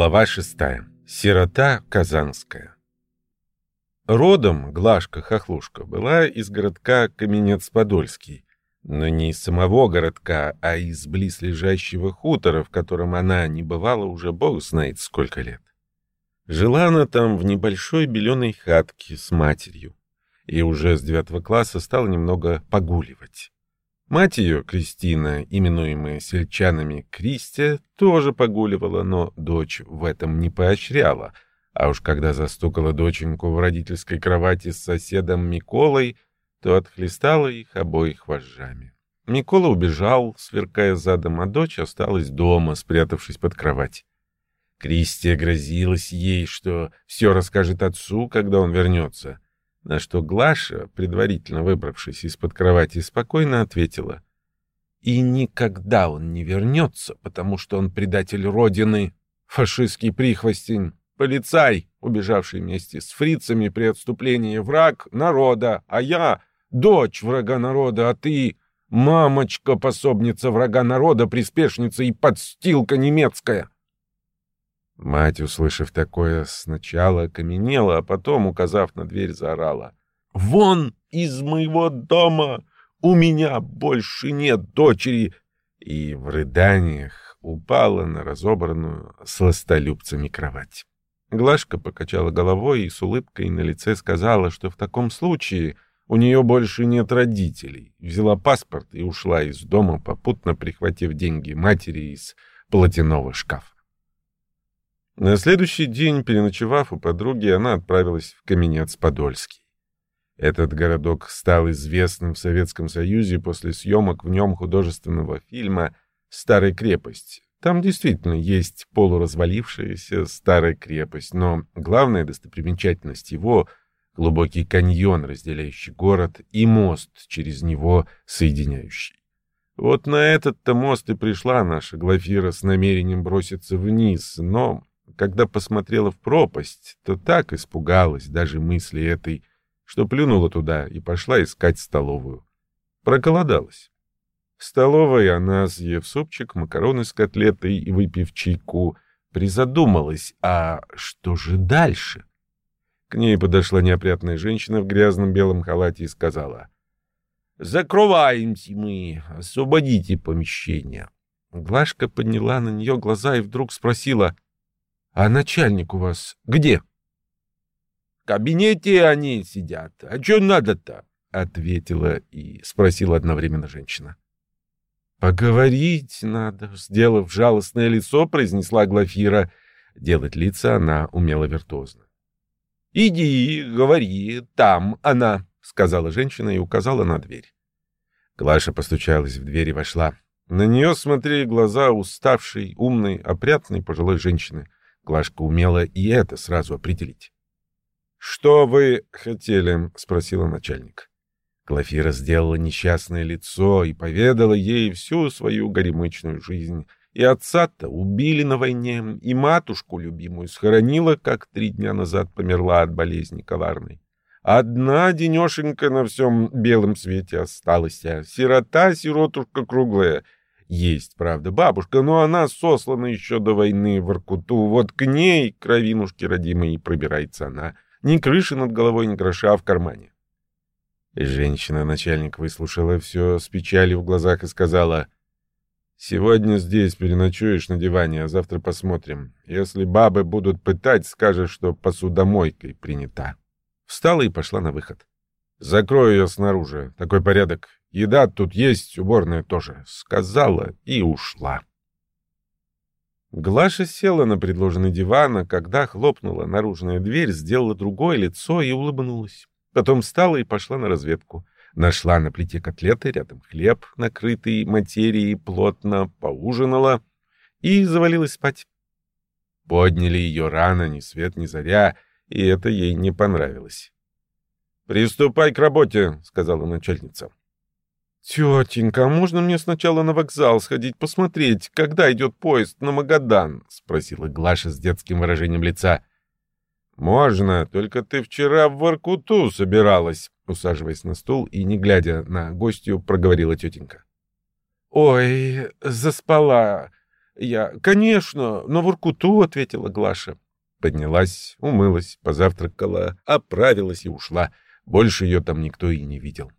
Глава шестая. Сирота Казанская. Родом Глашка-Хохлушка была из городка Каменец-Подольский, но не из самого городка, а из близлежащего хутора, в котором она не бывала уже бог знает сколько лет. Жила она там в небольшой беленой хатке с матерью, и уже с девятого класса стала немного погуливать. Мать ее, Кристина, именуемая сельчанами Кристия, тоже погуливала, но дочь в этом не поощряла. А уж когда застукала доченьку в родительской кровати с соседом Миколой, то отхлестала их обоих вожжами. Микола убежал, сверкая задом, а дочь осталась дома, спрятавшись под кровать. Кристия грозилась ей, что все расскажет отцу, когда он вернется — на что Глаша, предварительно выбравшись из-под кровати, спокойно ответила. «И никогда он не вернется, потому что он предатель Родины, фашистский прихвостень, полицай, убежавший вместе с фрицами при отступлении, враг народа, а я — дочь врага народа, а ты — мамочка-пособница врага народа, приспешница и подстилка немецкая». Мать, услышав такое, сначала окаменела, а потом, указав на дверь, заорала. «Вон из моего дома! У меня больше нет дочери!» И в рыданиях упала на разобранную сластолюбцами кровать. Глашка покачала головой и с улыбкой на лице сказала, что в таком случае у нее больше нет родителей. Взяла паспорт и ушла из дома, попутно прихватив деньги матери из платяного шкафа. На следующий день, переночевав у подруги, она отправилась в Каменец-Подольский. Этот городок стал известным в Советском Союзе после съемок в нем художественного фильма «Старая крепость». Там действительно есть полуразвалившаяся старая крепость, но главная достопримечательность его — глубокий каньон, разделяющий город, и мост через него соединяющий. Вот на этот-то мост и пришла наша Глафира с намерением броситься вниз, но когда посмотрела в пропасть, то так испугалась даже мысли этой, что плюнула туда и пошла искать столовую. Проголодалась. В столовой она, съев супчик, макароны с котлетой и выпив чайку, призадумалась, а что же дальше? К ней подошла неопрятная женщина в грязном белом халате и сказала, «Закрываемся мы, освободите помещение». Глашка подняла на нее глаза и вдруг спросила, а начальник у вас где? В кабинете они сидят. А что надо-то? Ответила и спросила одновременно женщина. «Поговорить надо», — сделав жалостное лицо, произнесла Глафира. Делать лица она умела виртуозно. «Иди, говори, там она», — сказала женщина и указала на дверь. Глаша постучалась в дверь и вошла. На нее смотрели глаза уставшей, умной, опрятной пожилой женщины — Глашка умела и это сразу определить. «Что вы хотели?» — спросила начальник. Глафира сделала несчастное лицо и поведала ей всю свою горемычную жизнь. И отца-то убили на войне, и матушку любимую схоронила, как три дня назад померла от болезни коварной. Одна денешенька на всем белом свете осталась, а сирота, сиротушка круглая — есть, правда, бабушка, но она сослана еще до войны в Иркуту. Вот к ней, кровинушке родимой, пробирается она. Ни крыши над головой, ни гроша в кармане. Женщина-начальник выслушала все с печалью в глазах и сказала, «Сегодня здесь переночуешь на диване, а завтра посмотрим. Если бабы будут пытать, скажешь, что посудомойкой принята». Встала и пошла на выход. «Закрою ее снаружи. Такой порядок. Еда тут есть, уборная тоже. Сказала и ушла. Глаша села на предложенный диван, а когда хлопнула наружная дверь, сделала другое лицо и улыбнулась. Потом встала и пошла на разведку. Нашла на плите котлеты, рядом хлеб, накрытый материей, плотно поужинала и завалилась спать. Подняли ее рано, ни свет, ни заря, и это ей не понравилось. «Приступай к работе», — сказала начальница. «Тетенька, а можно мне сначала на вокзал сходить посмотреть, когда идет поезд на Магадан?» — спросила Глаша с детским выражением лица. «Можно, только ты вчера в Воркуту собиралась», — усаживаясь на стул и, не глядя на гостью, проговорила тетенька. «Ой, заспала. Я, конечно, но в Уркуту, ответила Глаша. Поднялась, умылась, позавтракала, оправилась и ушла. Больше ее там никто и не видел.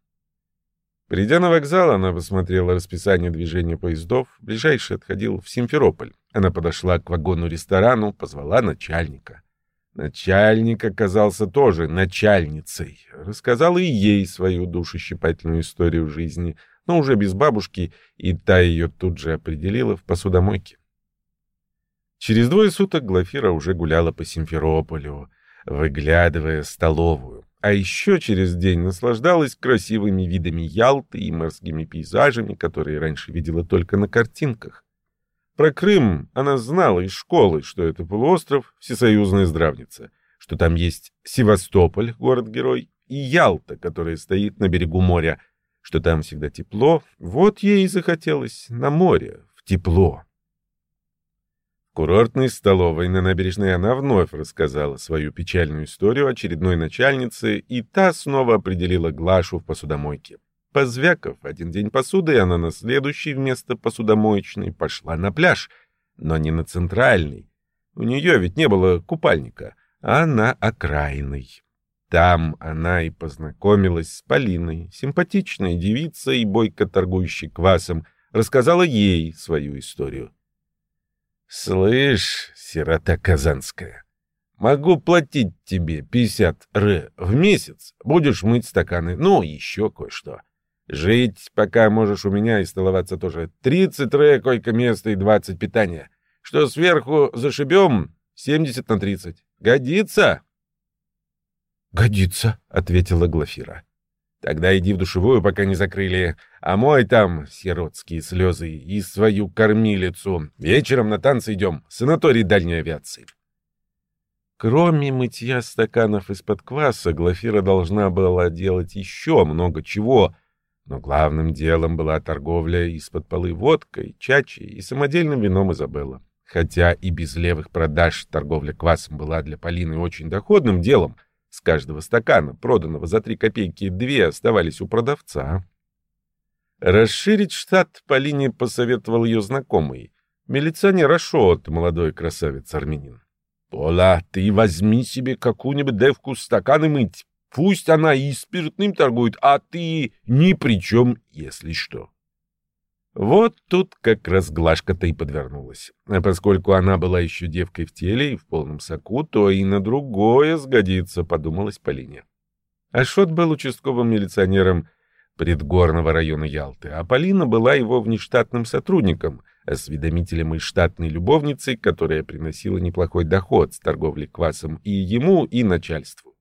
Придя на вокзал, она посмотрела расписание движения поездов. Ближайший отходил в Симферополь. Она подошла к вагону-ресторану, позвала начальника. Начальник оказался тоже начальницей. Рассказала и ей свою душещипательную историю жизни, но уже без бабушки, и та ее тут же определила в посудомойке. Через двое суток Глафира уже гуляла по Симферополю, выглядывая столовую. А еще через день наслаждалась красивыми видами Ялты и морскими пейзажами, которые раньше видела только на картинках. Про Крым она знала из школы, что это полуостров, всесоюзная здравница, что там есть Севастополь, город-герой, и Ялта, которая стоит на берегу моря, что там всегда тепло. Вот ей и захотелось на море, в тепло. Курортной столовой на набережной она вновь рассказала свою печальную историю очередной начальнице, и та снова определила Глашу в посудомойке. Позвяков один день посудой, она на следующий вместо посудомоечной пошла на пляж, но не на центральный. У нее ведь не было купальника, а на окраинный. Там она и познакомилась с Полиной, симпатичной девицей, бойко торгующей квасом, рассказала ей свою историю. «Слышь, сирота казанская, могу платить тебе 50 р в месяц, будешь мыть стаканы, ну, еще кое-что. Жить пока можешь у меня и столоваться тоже. Тридцать ре койко-место и двадцать питания. Что сверху зашибем, семьдесят на тридцать. Годится?» «Годится», — ответила Глафира. «Тогда иди в душевую, пока не закрыли, а мой там сиротские слезы и свою кормилицу. Вечером на танцы идем, санаторий дальней авиации». Кроме мытья стаканов из-под кваса, Глафира должна была делать еще много чего, но главным делом была торговля из-под полы водкой, чачей и самодельным вином Изабелла. Хотя и без левых продаж торговля квасом была для Полины очень доходным делом, с каждого стакана, проданного за три копейки, две оставались у продавца. Расширить штат Полине посоветовал ее знакомый, милиционер Ашот, молодой красавец-армянин. «Пола, ты возьми себе какую-нибудь девку стаканы мыть, Пусть она и спиртным торгует, а ты ни при чем, если что. Вот тут как раз Глашка-то и подвернулась. А поскольку она была еще девкой в теле и в полном соку, то и на другое сгодится, подумалась Полине. Ашот был участковым милиционером предгорного района Ялты, а Полина была его внештатным сотрудником, осведомителем и штатной любовницей, которая приносила неплохой доход с торговли квасом и ему, и начальству.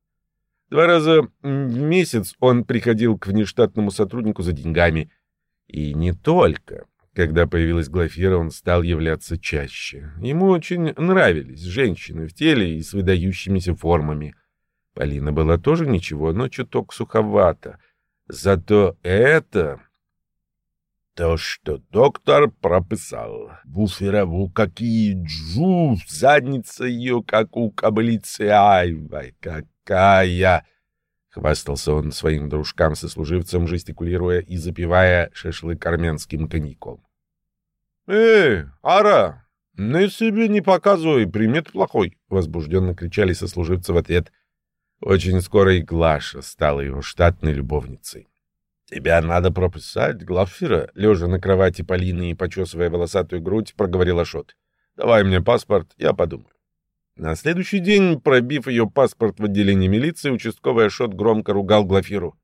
Два раза в месяц он приходил к внештатному сотруднику за деньгами. И не только. Когда появилась Глафира, он стал являться чаще. Ему очень нравились женщины в теле и с выдающимися формами. Полина была тоже ничего, но чуток суховато. Зато это... То, что доктор прописал. Буферову какие джу, задница ее, как у кобылицы айвай, как какая!» — хвастался он своим дружкам-сослуживцам, жестикулируя и запивая шашлык армянским коньяком. «Эй, Ара, на себе не показывай, примет плохой!» — возбужденно кричали сослуживцы в ответ. Очень скоро и Глаша стала его штатной любовницей. «Тебя надо прописать, Глафира», — лежа на кровати Полины и почесывая волосатую грудь, проговорил Ашот. «Давай мне паспорт, я подумаю». На следующий день, пробив ее паспорт в отделении милиции, участковый Ашот громко ругал Глафиру.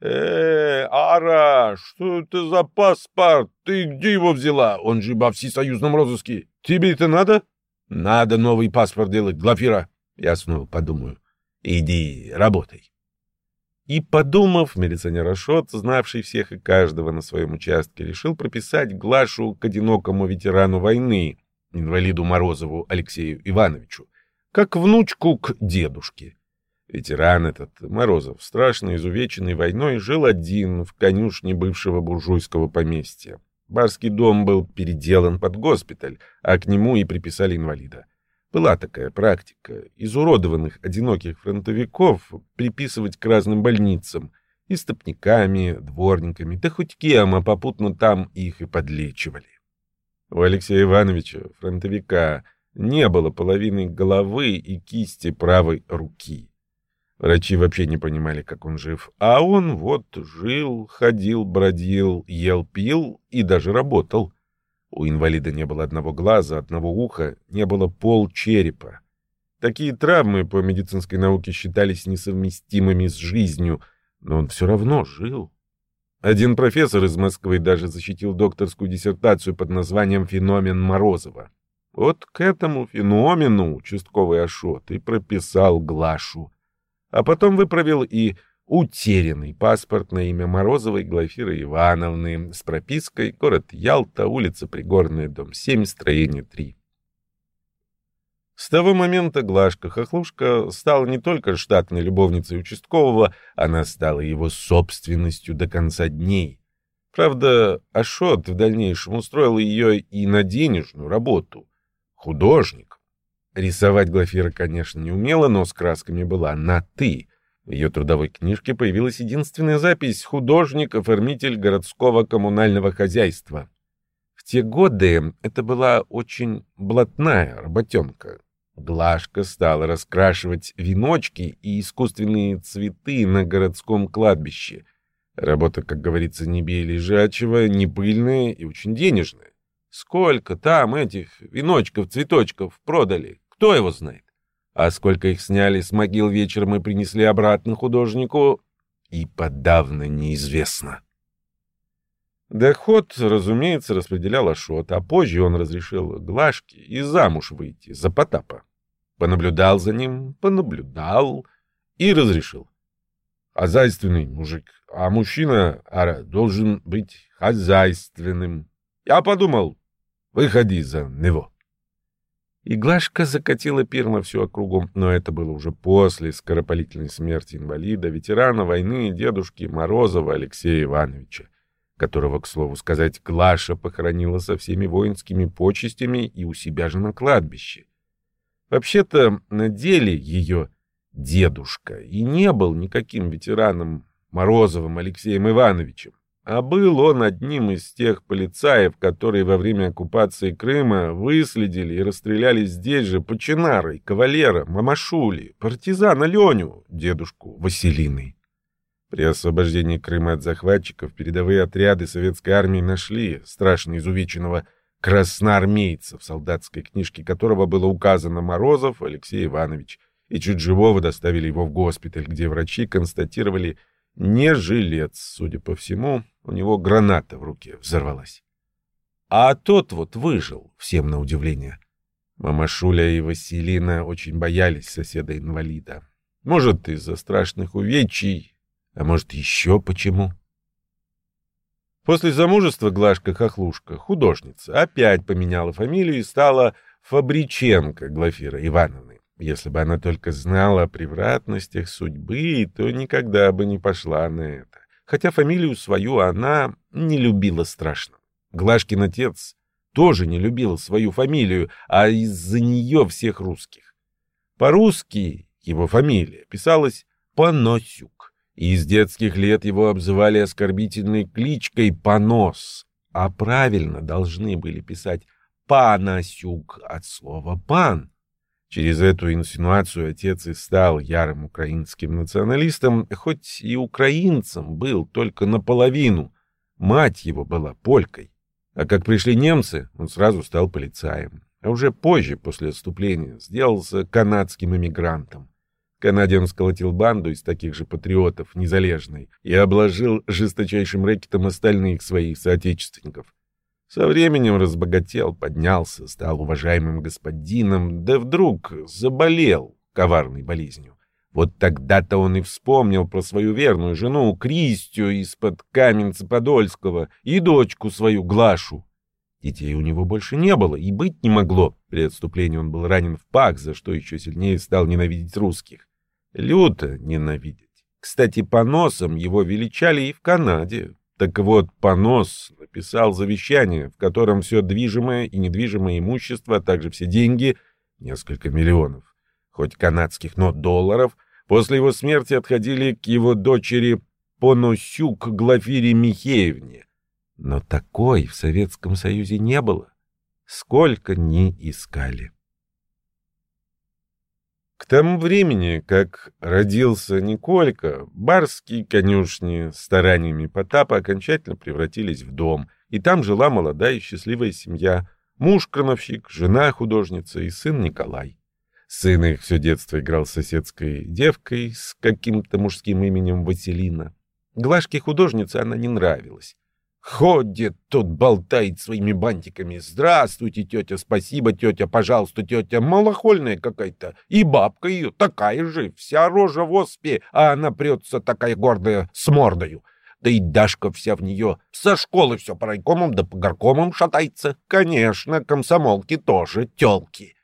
«Э, Ара, что это за паспорт? Ты где его взяла? Он же во всесоюзном розыске. Тебе это надо?» «Надо новый паспорт делать, Глафира». Я снова подумаю. «Иди, работай». И, подумав, милиционер Ашот, знавший всех и каждого на своем участке, решил прописать Глашу к одинокому ветерану войны, инвалиду Морозову Алексею Ивановичу, как внучку к дедушке. Ветеран этот, Морозов, страшно изувеченный войной, жил один в конюшне бывшего буржуйского поместья. Барский дом был переделан под госпиталь, а к нему и приписали инвалида. Была такая практика изуродованных одиноких фронтовиков приписывать к разным больницам, истопниками, дворниками, да хоть кем, а попутно там их и подлечивали. У Алексея Ивановича, фронтовика, не было половины головы и кисти правой руки. Врачи вообще не понимали, как он жив. А он вот жил, ходил, бродил, ел, пил и даже работал. У инвалида не было одного глаза, одного уха, не было пол черепа. Такие травмы по медицинской науке считались несовместимыми с жизнью, но он все равно жил. Один профессор из Москвы даже защитил докторскую диссертацию под названием «Феномен Морозова». Вот к этому феномену участковый Ашот и прописал Глашу. А потом выправил и утерянный паспорт на имя Морозовой Глафиры Ивановны с пропиской город Ялта, улица Пригорная, дом 7, строение 3. С того момента Глашка Хохлушка стала не только штатной любовницей участкового, она стала его собственностью до конца дней. Правда, Ашот в дальнейшем устроил ее и на денежную работу. Художник. Рисовать Глафира, конечно, не умела, но с красками была на «ты». В ее трудовой книжке появилась единственная запись «Художник-оформитель городского коммунального хозяйства». В те годы это была очень блатная работенка. Глашка стала раскрашивать веночки и искусственные цветы на городском кладбище. Работа, как говорится, не бей лежачего, не пыльная и очень денежная. Сколько там этих веночков, цветочков продали, кто его знает? А сколько их сняли с могил вечером и принесли обратно художнику, и подавно неизвестно. Доход, разумеется, распределял Ашот, а позже он разрешил Глашке и замуж выйти за Потапа. Понаблюдал за ним, понаблюдал и разрешил. Хозяйственный мужик, а мужчина ара, должен быть хозяйственным. Я подумал, выходи за него. И Глашка закатила пир на всю округу, но это было уже после скоропалительной смерти инвалида, ветерана войны, дедушки Морозова Алексея Ивановича, которого, к слову сказать, Глаша похоронила со всеми воинскими почестями и у себя же на кладбище. Вообще-то на деле ее дедушка и не был никаким ветераном Морозовым Алексеем Ивановичем. А был он одним из тех полицаев, которые во время оккупации Крыма выследили и расстреляли здесь же Починарой, кавалера, Мамашули, партизана Леню, дедушку Василины. При освобождении Крыма от захватчиков передовые отряды советской армии нашли страшно изувеченного красноармейца, в солдатской книжке которого было указано Морозов Алексей Иванович, и чуть живого доставили его в госпиталь, где врачи констатировали не жилец, судя по всему, у него граната в руке взорвалась. А тот вот выжил, всем на удивление. Мама Шуля и Василина очень боялись соседа-инвалида. Может, из-за страшных увечий, а может, еще почему. После замужества Глашка Хохлушка, художница, опять поменяла фамилию и стала Фабриченко Глафира Ивановны. Если бы она только знала о превратностях судьбы, то никогда бы не пошла на это. Хотя фамилию свою она не любила страшно. Глашкин отец тоже не любил свою фамилию, а из-за нее всех русских. По-русски его фамилия писалась Поносюк, и с детских лет его обзывали оскорбительной кличкой Понос, а правильно должны были писать Панасюк от слова «пан». Через эту инсинуацию отец и стал ярым украинским националистом, хоть и украинцем был только наполовину. Мать его была полькой. А как пришли немцы, он сразу стал полицаем. А уже позже, после отступления, сделался канадским эмигрантом. Он сколотил банду из таких же патриотов, незалежной, и обложил жесточайшим рэкетом остальных своих соотечественников. Со временем разбогател, поднялся, стал уважаемым господином, да вдруг заболел коварной болезнью. Вот тогда-то он и вспомнил про свою верную жену Кристию из-под Каменца-Подольского и дочку свою Глашу. Детей у него больше не было и быть не могло. При отступлении он был ранен в пах, за что еще сильнее стал ненавидеть русских. Люто ненавидеть. Кстати, по носам его величали и в Канаде. Так вот, понос написал завещание, в котором все движимое и недвижимое имущество, а также все деньги, несколько миллионов, хоть канадских, но долларов, после его смерти отходили к его дочери Поносюк Глафире Михеевне. Но такой в Советском Союзе не было. сколько ни искали. К тому времени, как родился Николька, барские конюшни стараниями Потапа окончательно превратились в дом, и там жила молодая и счастливая семья, муж-крановщик, жена художница и сын Николай. Сын их все детство играл с соседской девкой с каким-то мужским именем Василина. Глажке художнице она не нравилась. Ходит тут, болтает своими бантиками. Здравствуйте, тетя, спасибо, тетя, пожалуйста, тетя. Малохольная какая-то. И бабка ее такая же, вся рожа в оспе, а она прется такая гордая с мордою. Да и Дашка вся в нее. Со школы все по райкомам да по горкомам шатается. Конечно, комсомолки тоже телки.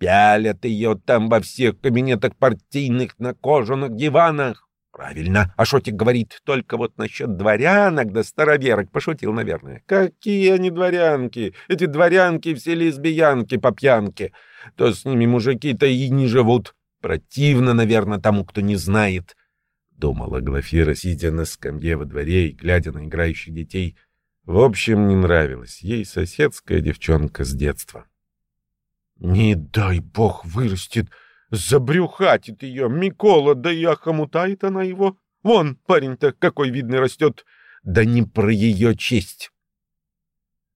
Пялят ее там во всех кабинетах партийных на кожаных диванах. Правильно, а Шотик говорит, только вот насчет дворянок да староверок, пошутил, наверное. Какие они дворянки? Эти дворянки все лесбиянки по пьянке. То с ними мужики-то и не живут. Противно, наверное, тому, кто не знает. Думала Глафира, сидя на скамье во дворе и глядя на играющих детей. В общем, не нравилась ей соседская девчонка с детства. «Не дай бог вырастет!» Забрюхатит ее Микола, да и охомутает она его. Вон, парень-то какой видный растет. Да не про ее честь.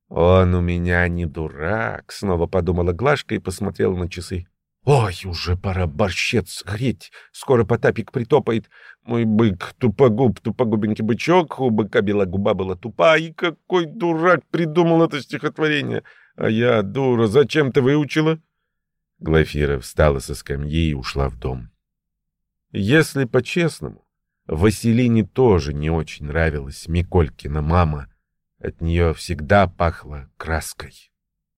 «Он у меня не дурак», — снова подумала Глашка и посмотрела на часы. «Ой, уже пора борщец греть. Скоро Потапик притопает. Мой бык, тупогуб, тупогубенький бычок, у быка белая губа была тупа. И какой дурак придумал это стихотворение. А я, дура, зачем ты выучила?» Глафира встала со скамьи и ушла в дом. Если по-честному, Василине тоже не очень нравилась Миколькина мама. От нее всегда пахло краской.